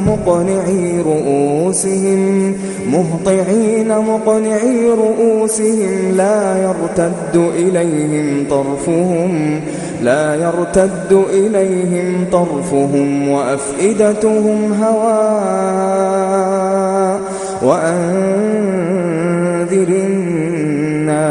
مقنعي رؤوسهم مهطعين مقنعي رؤوسهم لا يرتد إليهم طرفهم لا يرتد إليهم طرفهم وأفئدتهم هواء وأنذر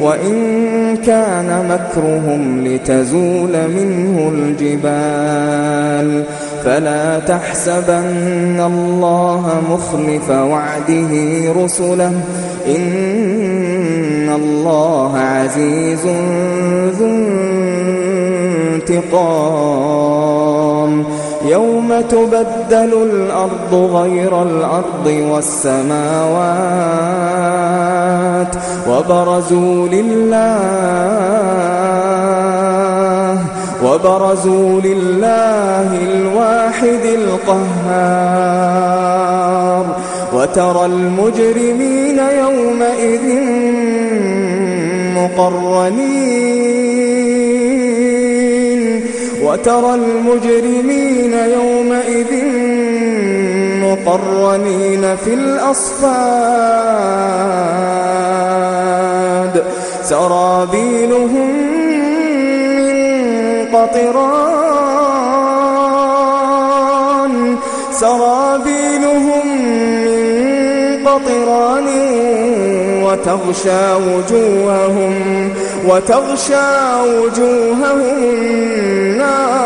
وَإِن كَانَ مَكْرُهُمْ لِتَزُولَ مِنْهُ الْجِبَالُ فَلَا تَحْسَبَنَّ اللَّهَ مُخْلِفَ وَعْدِهِ رُسُلَهُ إِنَّ اللَّهَ عَزِيزٌ ذُو انتِقَامٍ تبدل الأرض غير الأرض والسماوات وبرزوا لله وبرزوا لله الواحد القهار وترى المجرمين يومئذ مقرنين وترى المجرمين مقرنين في الأصفاد. سرابيلهم من قطران. سرابيلهم من قطران. وتغشى وجوههم وتغشى وجوههم النار.